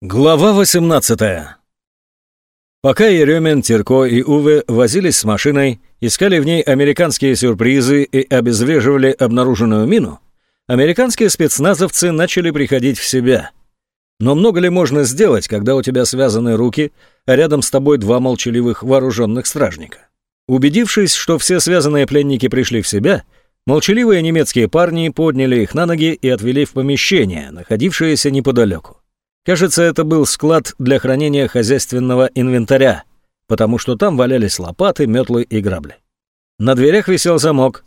Глава 18 Пока Еремин, Терко и Уве возились с машиной, искали в ней американские сюрпризы и обезвреживали обнаруженную мину, американские спецназовцы начали приходить в себя. Но много ли можно сделать, когда у тебя связаны руки, а рядом с тобой два молчаливых вооруженных стражника? Убедившись, что все связанные пленники пришли в себя, молчаливые немецкие парни подняли их на ноги и отвели в помещение, находившееся неподалеку. Кажется, это был склад для хранения хозяйственного инвентаря, потому что там валялись лопаты, метлы и грабли. На дверях висел замок.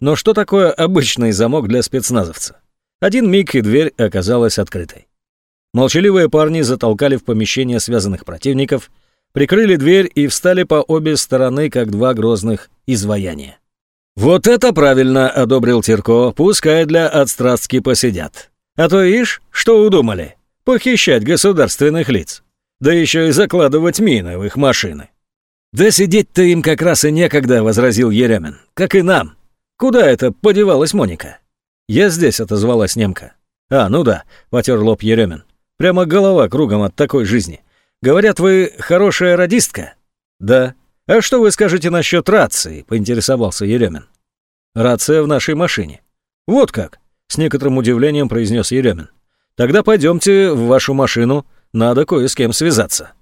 Но что такое обычный замок для спецназовца? Один миг, и дверь оказалась открытой. Молчаливые парни затолкали в помещение связанных противников, прикрыли дверь и встали по обе стороны, как два грозных изваяния. «Вот это правильно!» — одобрил Терко. «Пускай для отстрастки посидят. А то, ишь, что удумали? Похищать государственных лиц. Да еще и закладывать мины в их машины. «Да сидеть-то им как раз и некогда», — возразил Еремин. «Как и нам. Куда это подевалась Моника?» «Я здесь», — отозвалась немка. «А, ну да», — потер лоб Еремин. «Прямо голова кругом от такой жизни. Говорят, вы хорошая радистка?» «Да». «А что вы скажете насчет рации?» — поинтересовался Еремин. «Рация в нашей машине». «Вот как?» — с некоторым удивлением произнес Еремин. Тогда пойдемте в вашу машину, надо кое с кем связаться».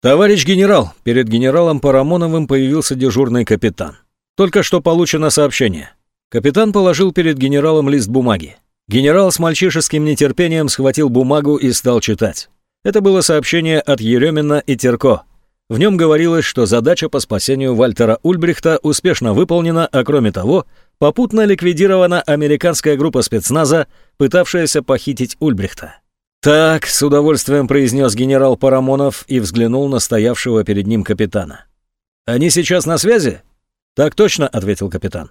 «Товарищ генерал!» Перед генералом Парамоновым появился дежурный капитан. «Только что получено сообщение». Капитан положил перед генералом лист бумаги. Генерал с мальчишеским нетерпением схватил бумагу и стал читать. Это было сообщение от Еремина и Терко. В нем говорилось, что задача по спасению Вальтера Ульбрихта успешно выполнена, а кроме того, попутно ликвидирована американская группа спецназа, пытавшаяся похитить Ульбрихта. «Так», — с удовольствием произнес генерал Парамонов и взглянул на стоявшего перед ним капитана. «Они сейчас на связи?» «Так точно», — ответил капитан.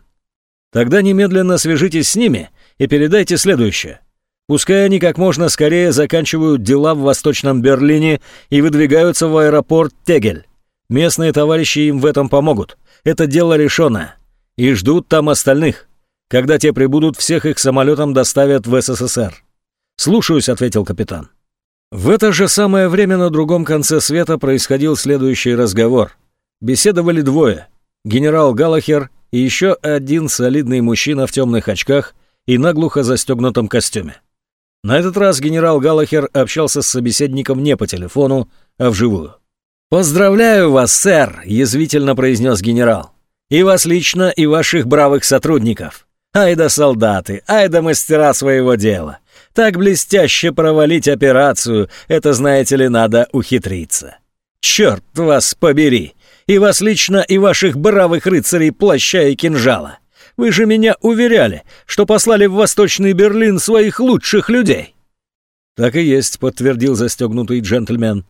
«Тогда немедленно свяжитесь с ними и передайте следующее. Пускай они как можно скорее заканчивают дела в Восточном Берлине и выдвигаются в аэропорт Тегель. Местные товарищи им в этом помогут. Это дело решено. И ждут там остальных. Когда те прибудут, всех их самолетом доставят в СССР. «Слушаюсь», — ответил капитан. В это же самое время на другом конце света происходил следующий разговор. Беседовали двое. Генерал Галахер и еще один солидный мужчина в темных очках и наглухо застегнутом костюме. На этот раз генерал Галлахер общался с собеседником не по телефону, а вживую. «Поздравляю вас, сэр!» – язвительно произнес генерал. «И вас лично, и ваших бравых сотрудников. Ай да солдаты, ай да мастера своего дела. Так блестяще провалить операцию, это, знаете ли, надо ухитриться. Черт вас побери! И вас лично, и ваших бравых рыцарей плаща и кинжала. Вы же меня уверяли, что послали в Восточный Берлин своих лучших людей». «Так и есть», — подтвердил застегнутый джентльмен.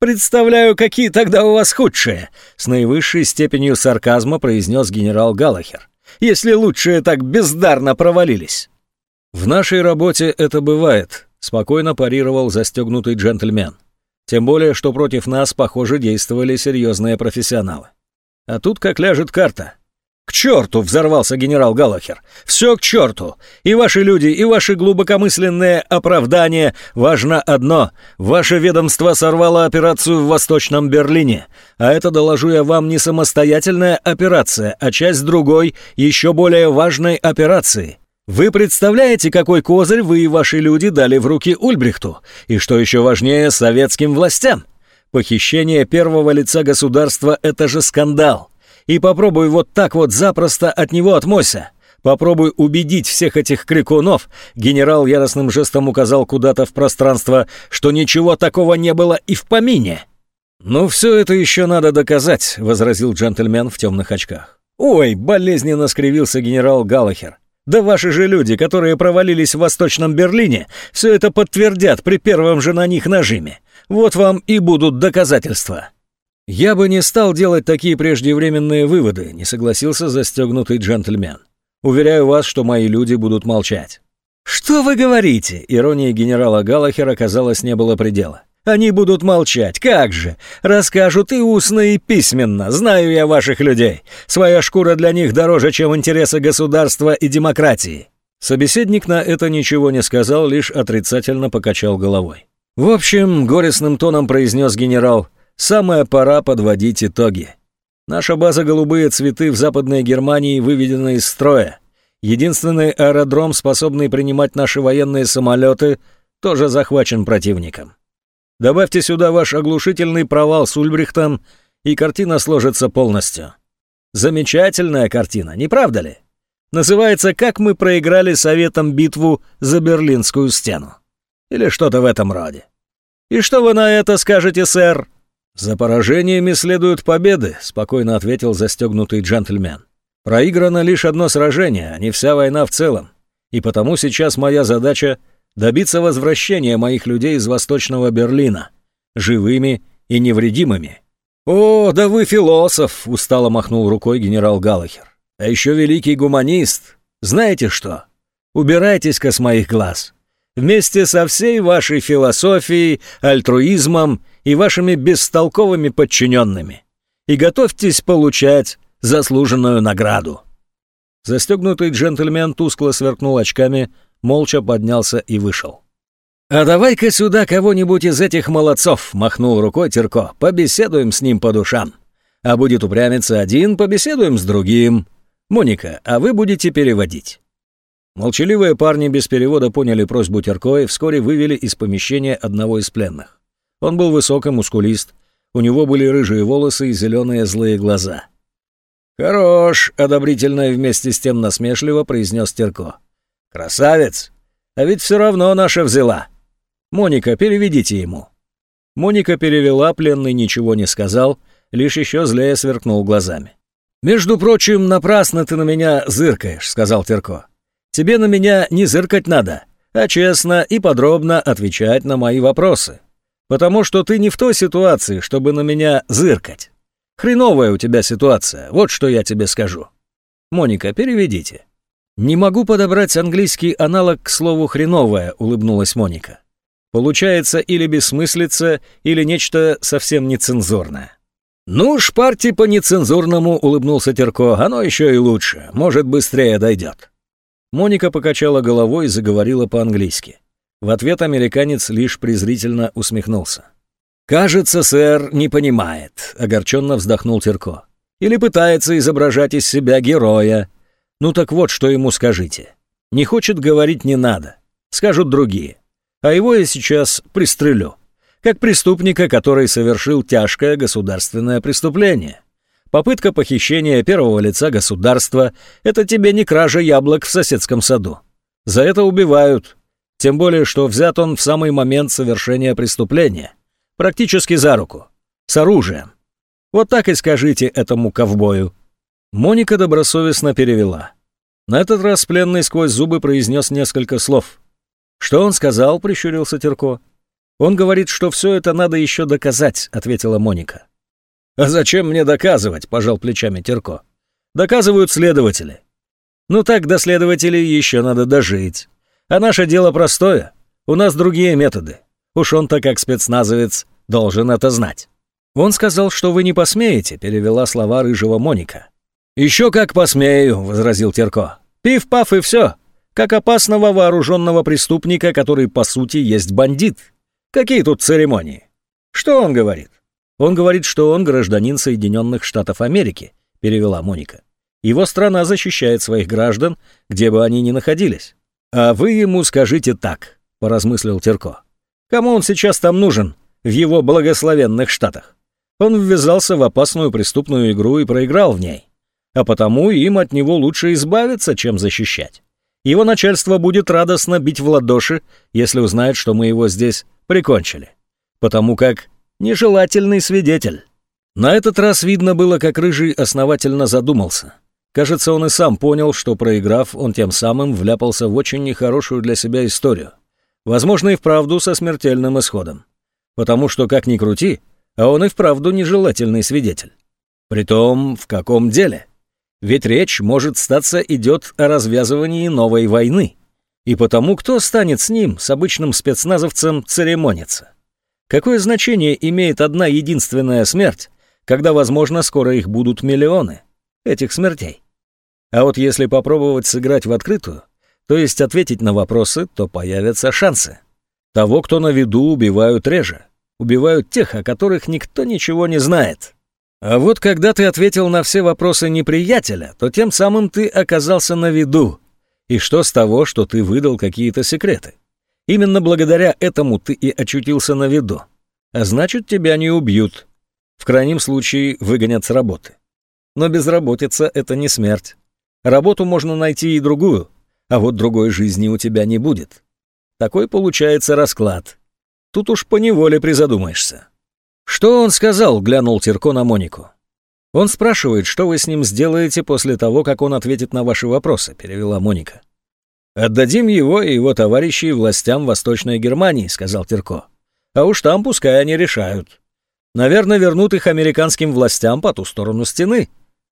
«Представляю, какие тогда у вас худшие», — с наивысшей степенью сарказма произнес генерал Галахер. «Если лучшие так бездарно провалились». «В нашей работе это бывает», — спокойно парировал застегнутый джентльмен. «Тем более, что против нас, похоже, действовали серьезные профессионалы. А тут как ляжет карта. «К черту!» — взорвался генерал Галлахер. «Все к черту! И ваши люди, и ваши глубокомысленные оправдания. Важно одно. Ваше ведомство сорвало операцию в Восточном Берлине. А это, доложу я вам, не самостоятельная операция, а часть другой, еще более важной операции. Вы представляете, какой козырь вы и ваши люди дали в руки Ульбрихту? И что еще важнее, советским властям? Похищение первого лица государства — это же скандал. И попробуй вот так вот запросто от него отмойся. Попробуй убедить всех этих крикунов, генерал яростным жестом указал куда-то в пространство, что ничего такого не было и в помине. «Ну, все это еще надо доказать», — возразил джентльмен в темных очках. «Ой!» — болезненно скривился генерал Галлахер. «Да ваши же люди, которые провалились в Восточном Берлине, все это подтвердят при первом же на них нажиме. Вот вам и будут доказательства». «Я бы не стал делать такие преждевременные выводы», — не согласился застегнутый джентльмен. «Уверяю вас, что мои люди будут молчать». «Что вы говорите?» — ирония генерала Галлахера, казалось, не было предела. «Они будут молчать, как же! Расскажут и устно, и письменно, знаю я ваших людей. Своя шкура для них дороже, чем интересы государства и демократии». Собеседник на это ничего не сказал, лишь отрицательно покачал головой. В общем, горестным тоном произнес генерал, самая пора подводить итоги. Наша база «Голубые цветы» в Западной Германии выведена из строя. Единственный аэродром, способный принимать наши военные самолеты, тоже захвачен противником. Добавьте сюда ваш оглушительный провал с Ульбрихтом, и картина сложится полностью. Замечательная картина, не правда ли? Называется «Как мы проиграли Советам битву за Берлинскую стену». Или что-то в этом роде. И что вы на это скажете, сэр? За поражениями следуют победы, спокойно ответил застегнутый джентльмен. Проиграно лишь одно сражение, а не вся война в целом. И потому сейчас моя задача добиться возвращения моих людей из Восточного Берлина, живыми и невредимыми. «О, да вы философ!» — устало махнул рукой генерал Галлахер. «А еще великий гуманист. Знаете что? Убирайтесь-ка с моих глаз. Вместе со всей вашей философией, альтруизмом и вашими бестолковыми подчиненными. И готовьтесь получать заслуженную награду». Застегнутый джентльмен тускло сверкнул очками, молча поднялся и вышел. «А давай-ка сюда кого-нибудь из этих молодцов», — махнул рукой Терко. «Побеседуем с ним по душам. А будет упрямиться один, побеседуем с другим. Моника, а вы будете переводить». Молчаливые парни без перевода поняли просьбу Терко и вскоре вывели из помещения одного из пленных. Он был высокий, мускулист, у него были рыжие волосы и зеленые злые глаза. «Хорош!» — одобрительно и вместе с тем насмешливо произнес Терко. «Красавец! А ведь все равно наша взяла. Моника, переведите ему». Моника перевела, пленный ничего не сказал, лишь еще злее сверкнул глазами. «Между прочим, напрасно ты на меня зыркаешь», — сказал Терко. «Тебе на меня не зыркать надо, а честно и подробно отвечать на мои вопросы. Потому что ты не в той ситуации, чтобы на меня зыркать. Хреновая у тебя ситуация, вот что я тебе скажу. Моника, переведите». «Не могу подобрать английский аналог к слову «хреновая», — улыбнулась Моника. «Получается или бессмыслица, или нечто совсем нецензурное». «Ну, шпарьте по нецензурному», — улыбнулся Терко, — «оно еще и лучше, может, быстрее дойдет». Моника покачала головой и заговорила по-английски. В ответ американец лишь презрительно усмехнулся. «Кажется, сэр не понимает», — огорченно вздохнул Терко. «Или пытается изображать из себя героя, ну так вот, что ему скажите. Не хочет говорить не надо. Скажут другие. А его я сейчас пристрелю. Как преступника, который совершил тяжкое государственное преступление. Попытка похищения первого лица государства – это тебе не кража яблок в соседском саду. За это убивают. Тем более, что взят он в самый момент совершения преступления. Практически за руку. С оружием. Вот так и скажите этому ковбою. Моника добросовестно перевела. На этот раз пленный сквозь зубы произнес несколько слов. «Что он сказал?» — прищурился Терко. «Он говорит, что все это надо еще доказать», — ответила Моника. «А зачем мне доказывать?» — пожал плечами Терко. «Доказывают следователи». «Ну так до следователей еще надо дожить. А наше дело простое. У нас другие методы. Уж он-то как спецназовец должен это знать». «Он сказал, что вы не посмеете», — перевела слова рыжего Моника. «Еще как посмею», — возразил Терко. «Пиф-паф и все. Как опасного вооруженного преступника, который по сути есть бандит. Какие тут церемонии? Что он говорит?» «Он говорит, что он гражданин Соединенных Штатов Америки», — перевела Моника. «Его страна защищает своих граждан, где бы они ни находились. А вы ему скажите так», — поразмыслил Терко. «Кому он сейчас там нужен в его благословенных Штатах? Он ввязался в опасную преступную игру и проиграл в ней а потому им от него лучше избавиться, чем защищать. Его начальство будет радостно бить в ладоши, если узнает, что мы его здесь прикончили. Потому как нежелательный свидетель. На этот раз видно было, как Рыжий основательно задумался. Кажется, он и сам понял, что проиграв, он тем самым вляпался в очень нехорошую для себя историю. Возможно, и вправду со смертельным исходом. Потому что, как ни крути, а он и вправду нежелательный свидетель. Притом, в каком деле? Ведь речь, может статься, идет о развязывании новой войны. И потому кто станет с ним, с обычным спецназовцем, церемониться? Какое значение имеет одна единственная смерть, когда, возможно, скоро их будут миллионы, этих смертей? А вот если попробовать сыграть в открытую, то есть ответить на вопросы, то появятся шансы. Того, кто на виду, убивают реже. Убивают тех, о которых никто ничего не знает. А вот когда ты ответил на все вопросы неприятеля, то тем самым ты оказался на виду. И что с того, что ты выдал какие-то секреты? Именно благодаря этому ты и очутился на виду. А значит, тебя не убьют. В крайнем случае выгонят с работы. Но безработица — это не смерть. Работу можно найти и другую, а вот другой жизни у тебя не будет. Такой получается расклад. Тут уж поневоле призадумаешься. «Что он сказал?» — глянул Терко на Монику. «Он спрашивает, что вы с ним сделаете после того, как он ответит на ваши вопросы», — перевела Моника. «Отдадим его и его товарищей властям Восточной Германии», — сказал Терко. «А уж там пускай они решают. Наверное, вернут их американским властям по ту сторону стены.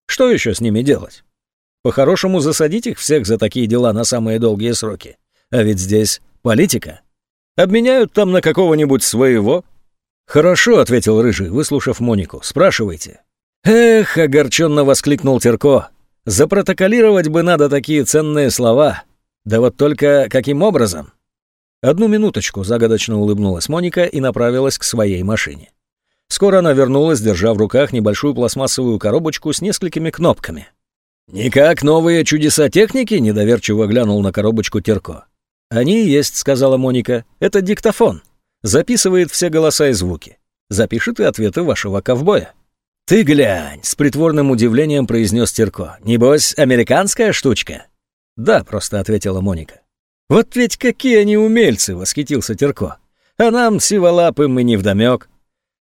Что еще с ними делать? По-хорошему засадить их всех за такие дела на самые долгие сроки. А ведь здесь политика. Обменяют там на какого-нибудь своего». «Хорошо», — ответил Рыжий, выслушав Монику. «Спрашивайте». «Эх», — огорченно воскликнул Терко. «Запротоколировать бы надо такие ценные слова. Да вот только каким образом?» Одну минуточку загадочно улыбнулась Моника и направилась к своей машине. Скоро она вернулась, держа в руках небольшую пластмассовую коробочку с несколькими кнопками. «Никак новые чудеса техники?» — недоверчиво глянул на коробочку Терко. «Они есть», — сказала Моника. «Это диктофон. Записывает все голоса и звуки. Запишет и ответы вашего ковбоя». «Ты глянь!» — с притворным удивлением произнес Терко. «Небось, американская штучка?» «Да», — просто ответила Моника. «Вот ведь какие они умельцы!» — восхитился Терко. «А нам, сиволапым, и невдомек.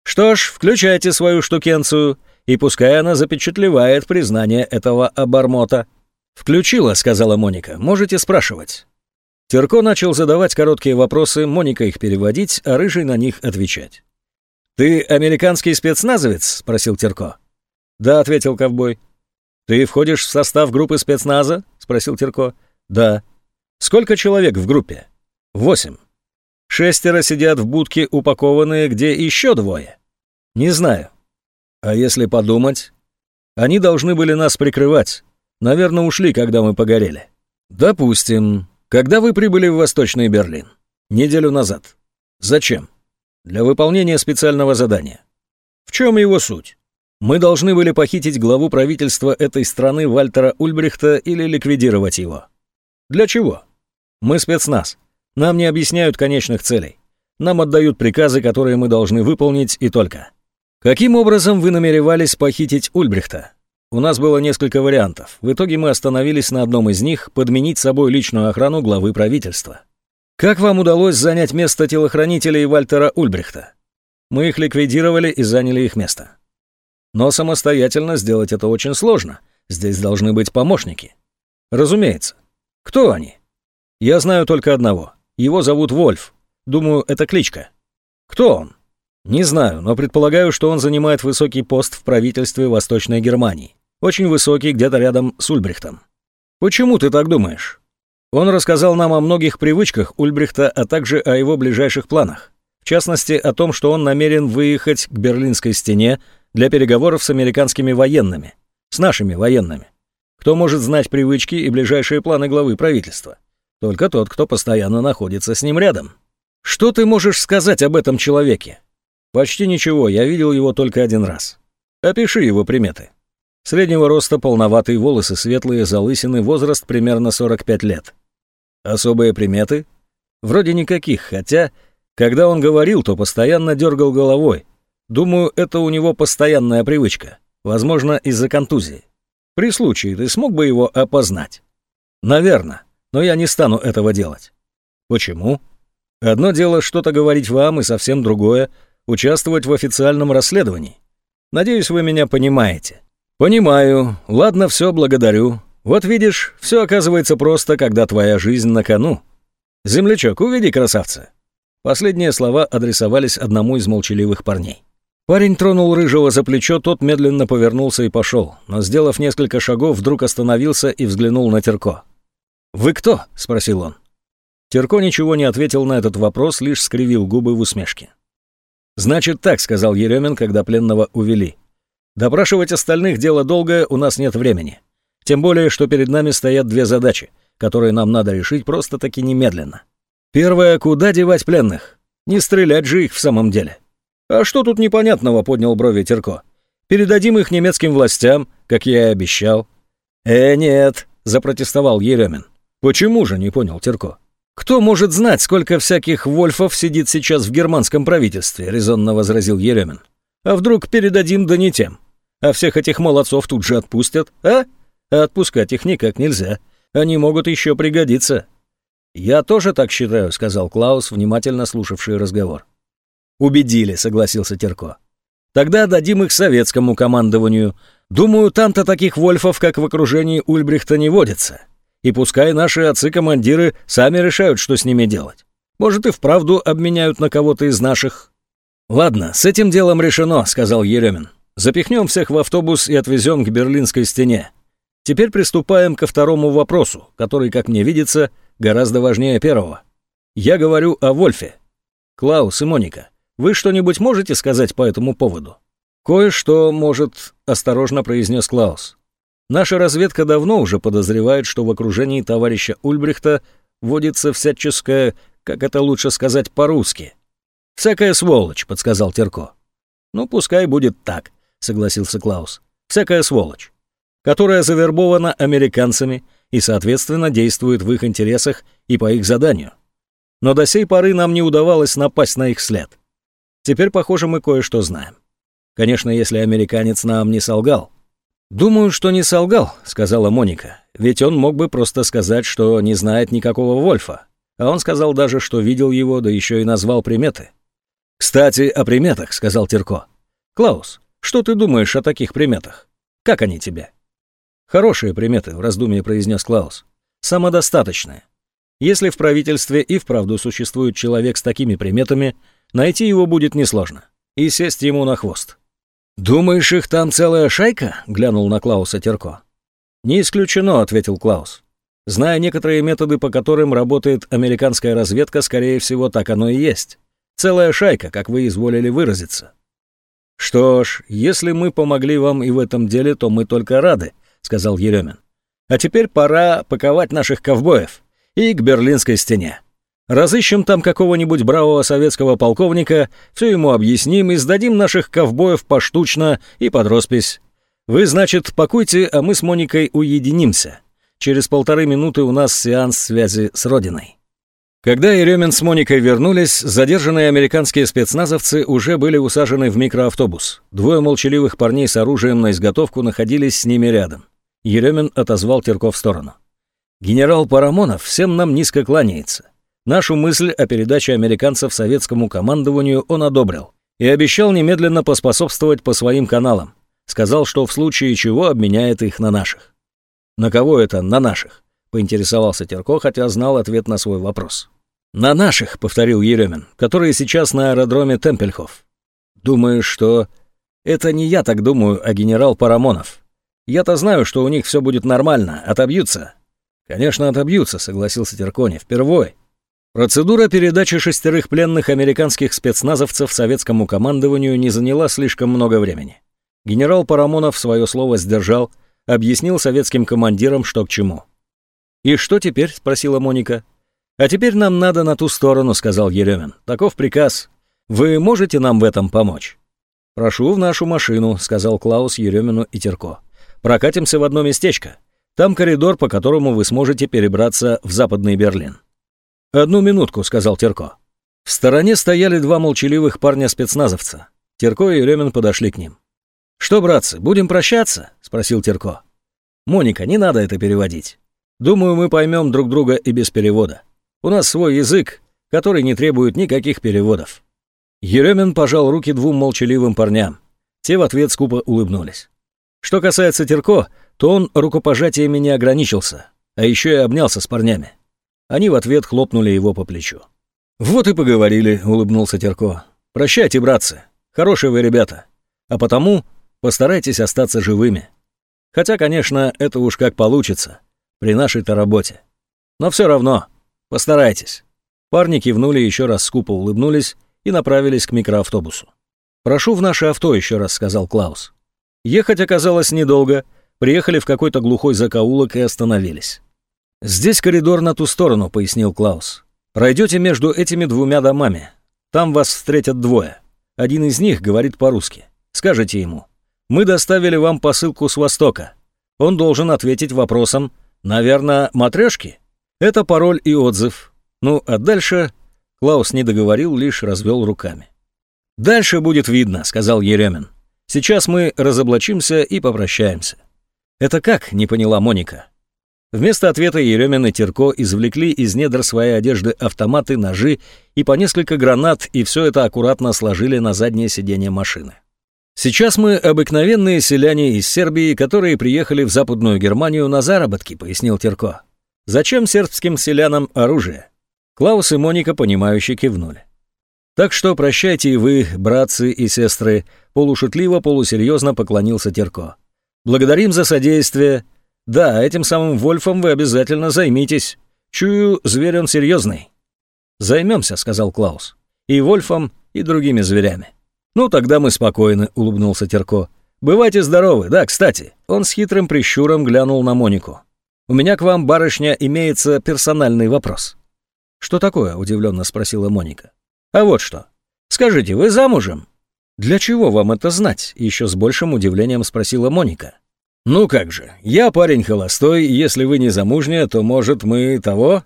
Что ж, включайте свою штукенцию, и пускай она запечатлевает признание этого обормота». «Включила», — сказала Моника. «Можете спрашивать». Терко начал задавать короткие вопросы, Моника их переводить, а Рыжий на них отвечать. «Ты американский спецназовец?» — спросил Терко. «Да», — ответил ковбой. «Ты входишь в состав группы спецназа?» — спросил Терко. «Да». «Сколько человек в группе?» «Восемь». «Шестеро сидят в будке упакованные, где еще двое?» «Не знаю». «А если подумать?» «Они должны были нас прикрывать. Наверное, ушли, когда мы погорели». «Допустим. Когда вы прибыли в Восточный Берлин?» «Неделю назад». «Зачем?» «Для выполнения специального задания». «В чем его суть?» Мы должны были похитить главу правительства этой страны Вальтера Ульбрихта или ликвидировать его. Для чего? Мы спецназ. Нам не объясняют конечных целей. Нам отдают приказы, которые мы должны выполнить и только. Каким образом вы намеревались похитить Ульбрихта? У нас было несколько вариантов. В итоге мы остановились на одном из них подменить собой личную охрану главы правительства. Как вам удалось занять место телохранителей Вальтера Ульбрихта? Мы их ликвидировали и заняли их место. Но самостоятельно сделать это очень сложно. Здесь должны быть помощники. Разумеется. Кто они? Я знаю только одного. Его зовут Вольф. Думаю, это кличка. Кто он? Не знаю, но предполагаю, что он занимает высокий пост в правительстве Восточной Германии. Очень высокий, где-то рядом с Ульбрихтом. Почему ты так думаешь? Он рассказал нам о многих привычках Ульбрихта, а также о его ближайших планах. В частности, о том, что он намерен выехать к Берлинской стене для переговоров с американскими военными, с нашими военными. Кто может знать привычки и ближайшие планы главы правительства? Только тот, кто постоянно находится с ним рядом. Что ты можешь сказать об этом человеке? Почти ничего, я видел его только один раз. Опиши его приметы. Среднего роста, полноватые волосы, светлые залысины, возраст примерно 45 лет. Особые приметы? Вроде никаких, хотя, когда он говорил, то постоянно дергал головой, Думаю, это у него постоянная привычка. Возможно, из-за контузии. При случае ты смог бы его опознать? Наверное, но я не стану этого делать. Почему? Одно дело что-то говорить вам, и совсем другое — участвовать в официальном расследовании. Надеюсь, вы меня понимаете. Понимаю. Ладно, все, благодарю. Вот видишь, все оказывается просто, когда твоя жизнь на кону. Землячок, уведи красавца. Последние слова адресовались одному из молчаливых парней. Парень тронул Рыжего за плечо, тот медленно повернулся и пошел, но, сделав несколько шагов, вдруг остановился и взглянул на Терко. «Вы кто?» — спросил он. Терко ничего не ответил на этот вопрос, лишь скривил губы в усмешке. «Значит так», — сказал Еремин, когда пленного увели. «Допрашивать остальных дело долгое, у нас нет времени. Тем более, что перед нами стоят две задачи, которые нам надо решить просто-таки немедленно. Первое, куда девать пленных? Не стрелять же их в самом деле. А что тут непонятного, поднял брови Терко. Передадим их немецким властям, как я и обещал. Э, нет, запротестовал Еремин. Почему же, не понял Терко. Кто может знать, сколько всяких вольфов сидит сейчас в германском правительстве, резонно возразил Еремин. А вдруг передадим да не тем? А всех этих молодцов тут же отпустят, а? А отпускать их никак нельзя. Они могут еще пригодиться. «Я тоже так считаю», — сказал Клаус, внимательно слушавший разговор. «Убедили», — согласился Терко. «Тогда дадим их советскому командованию. Думаю, там-то таких вольфов, как в окружении Ульбрихта, не водится. И пускай наши отцы-командиры сами решают, что с ними делать. Может, и вправду обменяют на кого-то из наших». «Ладно, с этим делом решено», — сказал Еремин. «Запихнем всех в автобус и отвезем к Берлинской стене. Теперь приступаем ко второму вопросу, который, как мне видится, гораздо важнее первого. Я говорю о Вольфе. Клаус и Моника, вы что-нибудь можете сказать по этому поводу? Кое-что, может, осторожно произнес Клаус. Наша разведка давно уже подозревает, что в окружении товарища Ульбрихта водится всяческая, как это лучше сказать по-русски. «Всякая сволочь», — подсказал Терко. «Ну, пускай будет так», — согласился Клаус. «Всякая сволочь, которая завербована американцами и, соответственно, действует в их интересах и по их заданию. Но до сей поры нам не удавалось напасть на их след. Теперь, похоже, мы кое-что знаем. Конечно, если американец нам не солгал. «Думаю, что не солгал», — сказала Моника. «Ведь он мог бы просто сказать, что не знает никакого Вольфа. А он сказал даже, что видел его, да еще и назвал приметы». «Кстати, о приметах», — сказал Терко. «Клаус, что ты думаешь о таких приметах? Как они тебе?» «Хорошие приметы», — в раздумье произнес Клаус. «Самодостаточные. Если в правительстве и вправду существует человек с такими приметами, найти его будет несложно. И сесть ему на хвост». «Думаешь, их там целая шайка?» — глянул на Клауса Терко. «Не исключено», — ответил Клаус. «Зная некоторые методы, по которым работает американская разведка, скорее всего, так оно и есть. Целая шайка, как вы изволили выразиться». «Что ж, если мы помогли вам и в этом деле, то мы только рады», — сказал Еремин. «А теперь пора паковать наших ковбоев и к Берлинской стене. Разыщем там какого-нибудь бравого советского полковника, все ему объясним и сдадим наших ковбоев поштучно и под роспись. Вы, значит, пакуйте, а мы с Моникой уединимся. Через полторы минуты у нас сеанс связи с Родиной». Когда Еремин с Моникой вернулись, задержанные американские спецназовцы уже были усажены в микроавтобус. Двое молчаливых парней с оружием на изготовку находились с ними рядом. Еремин отозвал Терко в сторону. «Генерал Парамонов всем нам низко кланяется. Нашу мысль о передаче американцев советскому командованию он одобрил и обещал немедленно поспособствовать по своим каналам. Сказал, что в случае чего обменяет их на наших». «На кого это на наших?» — поинтересовался Терко, хотя знал ответ на свой вопрос. «На наших», — повторил Еремин, — «которые сейчас на аэродроме Темпельхоф». «Думаешь, что...» «Это не я так думаю, а генерал Парамонов. Я-то знаю, что у них все будет нормально, отобьются». «Конечно, отобьются», — согласился Теркони, — «впервой». Процедура передачи шестерых пленных американских спецназовцев советскому командованию не заняла слишком много времени. Генерал Парамонов свое слово сдержал, объяснил советским командирам, что к чему. «И что теперь?» — спросила Моника. «А теперь нам надо на ту сторону», — сказал Еремин. «Таков приказ. Вы можете нам в этом помочь?» «Прошу в нашу машину», — сказал Клаус Еремину и Терко. Прокатимся в одно местечко. Там коридор, по которому вы сможете перебраться в Западный Берлин». «Одну минутку», — сказал Терко. В стороне стояли два молчаливых парня-спецназовца. Терко и Еремин подошли к ним. «Что, братцы, будем прощаться?» — спросил Терко. «Моника, не надо это переводить. Думаю, мы поймем друг друга и без перевода. У нас свой язык, который не требует никаких переводов». Еремин пожал руки двум молчаливым парням. Те в ответ скупо улыбнулись. Что касается Терко, то он рукопожатиями не ограничился, а еще и обнялся с парнями. Они в ответ хлопнули его по плечу. «Вот и поговорили», — улыбнулся Терко. «Прощайте, братцы. Хорошие вы ребята. А потому постарайтесь остаться живыми. Хотя, конечно, это уж как получится при нашей-то работе. Но все равно постарайтесь». Парни кивнули, еще раз скупо улыбнулись и направились к микроавтобусу. «Прошу в наше авто», — еще раз сказал Клаус. Ехать оказалось недолго, приехали в какой-то глухой закоулок и остановились. «Здесь коридор на ту сторону», — пояснил Клаус. Пройдете между этими двумя домами. Там вас встретят двое. Один из них говорит по-русски. Скажите ему. Мы доставили вам посылку с Востока. Он должен ответить вопросом, наверное, матрешки? Это пароль и отзыв. Ну, а дальше... Клаус не договорил, лишь развел руками. «Дальше будет видно», — сказал Еремин. «Сейчас мы разоблачимся и попрощаемся». «Это как?» — не поняла Моника. Вместо ответа Еремин и Терко извлекли из недр своей одежды автоматы, ножи и по несколько гранат, и все это аккуратно сложили на заднее сиденье машины. «Сейчас мы обыкновенные селяне из Сербии, которые приехали в Западную Германию на заработки», — пояснил Терко. «Зачем сербским селянам оружие?» Клаус и Моника, понимающе кивнули. «Так что прощайте и вы, братцы и сестры», — полушутливо, полусерьезно поклонился Терко. «Благодарим за содействие, да, этим самым Вольфом вы обязательно займитесь. Чую, зверь он серьезный. Займемся, сказал Клаус. И Вольфом, и другими зверями. Ну, тогда мы спокойны, улыбнулся Терко. Бывайте здоровы. Да, кстати, он с хитрым прищуром глянул на Монику. У меня к вам, барышня, имеется персональный вопрос. Что такое? удивленно спросила Моника. А вот что. Скажите, вы замужем? Для чего вам это знать? Еще с большим удивлением спросила Моника. «Ну как же, я парень холостой, если вы не замужняя, то, может, мы того?»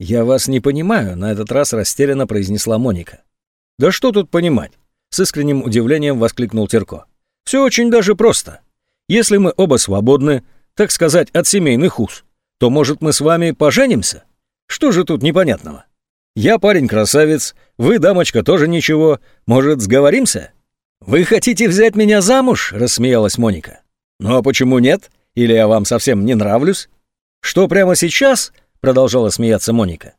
«Я вас не понимаю», — на этот раз растерянно произнесла Моника. «Да что тут понимать?» — с искренним удивлением воскликнул Терко. «Все очень даже просто. Если мы оба свободны, так сказать, от семейных уз, то, может, мы с вами поженимся? Что же тут непонятного? Я парень-красавец, вы, дамочка, тоже ничего. Может, сговоримся?» «Вы хотите взять меня замуж?» — рассмеялась Моника. «Ну а почему нет? Или я вам совсем не нравлюсь?» «Что, прямо сейчас?» — продолжала смеяться Моника.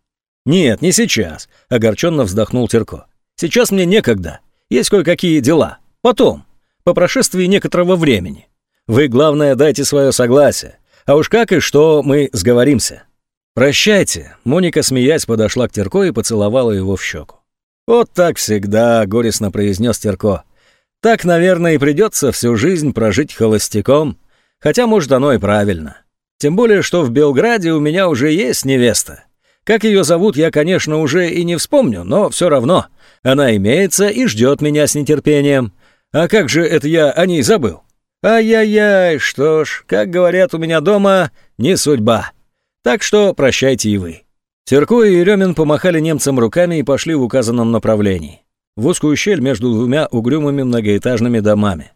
«Нет, не сейчас», — огорченно вздохнул Терко. «Сейчас мне некогда. Есть кое-какие дела. Потом, по прошествии некоторого времени. Вы, главное, дайте свое согласие. А уж как и что, мы сговоримся». «Прощайте», — Моника, смеясь, подошла к Терко и поцеловала его в щеку. «Вот так всегда», — горестно произнес Терко. Так, наверное, и придется всю жизнь прожить холостяком, хотя, может, оно и правильно. Тем более, что в Белграде у меня уже есть невеста. Как ее зовут, я, конечно, уже и не вспомню, но все равно. Она имеется и ждет меня с нетерпением. А как же это я о ней забыл? Ай-яй-яй, что ж, как говорят у меня дома, не судьба. Так что прощайте и вы. Терко и Еремин помахали немцам руками и пошли в указанном направлении в узкую щель между двумя угрюмыми многоэтажными домами.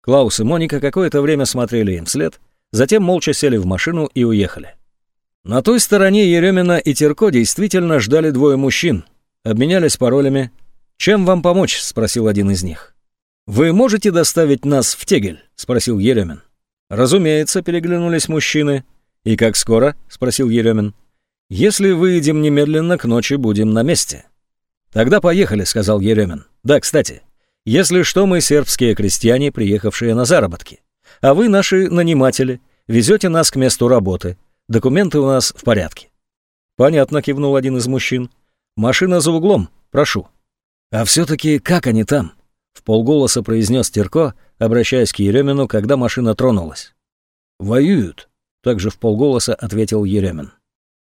Клаус и Моника какое-то время смотрели им вслед, затем молча сели в машину и уехали. На той стороне Еремина и Терко действительно ждали двое мужчин, обменялись паролями. «Чем вам помочь?» — спросил один из них. «Вы можете доставить нас в Тегель?» — спросил Еремин. «Разумеется», — переглянулись мужчины. «И как скоро?» — спросил Еремин. «Если выйдем немедленно, к ночи будем на месте». «Тогда поехали», — сказал Еремин. «Да, кстати, если что, мы сербские крестьяне, приехавшие на заработки. А вы наши наниматели, везете нас к месту работы. Документы у нас в порядке». «Понятно», — кивнул один из мужчин. «Машина за углом, прошу». «А все-таки как они там?» — в полголоса произнес Терко, обращаясь к Еремину, когда машина тронулась. «Воюют», — также в полголоса ответил Еремин.